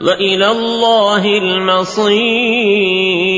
وإلى الله المصير.